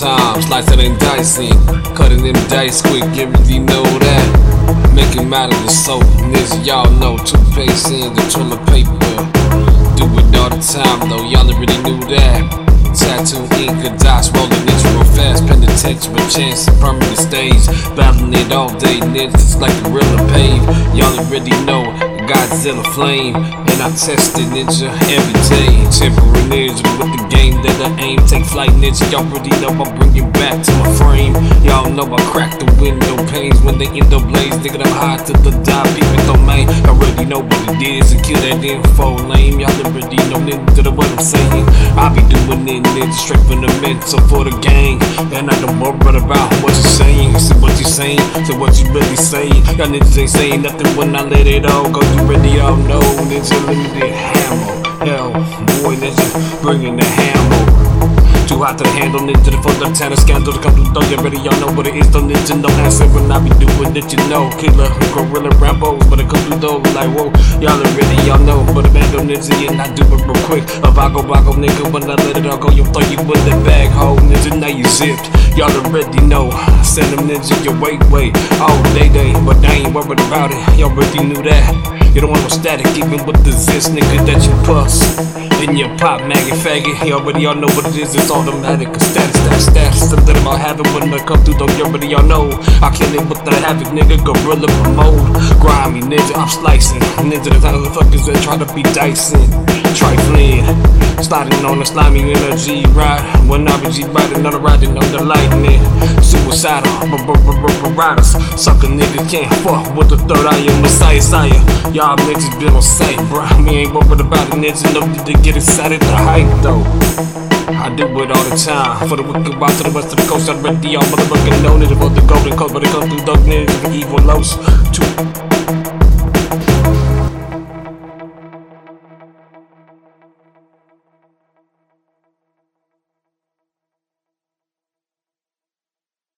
time. Slicing and dicing, cutting them dice quick, you already know that. Making out of the soap, y'all know and the toilet paper. Do it all the time though, y'all already knew that. Tattoo ink or dots, rolling niggas real fast, penitentiary chance, permanent stage. Battling it all day, niggas like a gorilla pave. Y'all already know Godzilla flame, and I test it ninja every day. Temporary ninja with the game that I aim, take flight ninja. Y'all already know I bring it back to my frame. Y'all know I crack the window panes when they end up blaze. Nigga, I'm high to the die, people. I already know what it is and kill that info lame. Y'all already know I be doing it ninja straight from the mental for the gang. And I don't worry about what you're saying. So what you saying, so what you really saying. Y'all niggas ain't saying nothing when I let it all go. You ready, all know ninja limited hammer. Hell, boy, ninja bringing the hammer. Too hot to handle ninja the tennis scandal to come through. Don't get ready, y'all know what it is. Don't ninja no answer when I be doing it, you know. Killer, gorilla, Rambos, but it come through though. Like whoa, y'all already y'all know. But a man don't ninja and I do it real quick. A vago vago nigga when I let it all go, you throw you in the bag hole, ninja. Now you zipped. Y'all already know. Send them ninja your way way all day day, but they ain't worried about it. Y'all already knew that. You don't want no static, even with the zits, nigga, that you puss. In your pop, maggot, faggot. You already all know what it is, it's automatic. Cause status, status, status. Something about having when I come through, though, you already all know. I kill it with the havoc, nigga, gorilla promote. Grimy, ninja, I'm slicing. Ninja, the kind of fuckers that try to be dicing. Trifling, sliding on the slimy energy ride. When I be G riding the riding on the lightning. Suicidal, riders. Sucker niggas can't fuck with the third eye in Messiah, niggas been on sight, bruh. Me ain't worried about it, niggas. No need to get excited to hype, though. I do it all the time. For the wicked wild to the west of the coast, I'm ready. Y'all motherfucking know it about the golden coast, but it comes through dark niggas, the evil lows. Two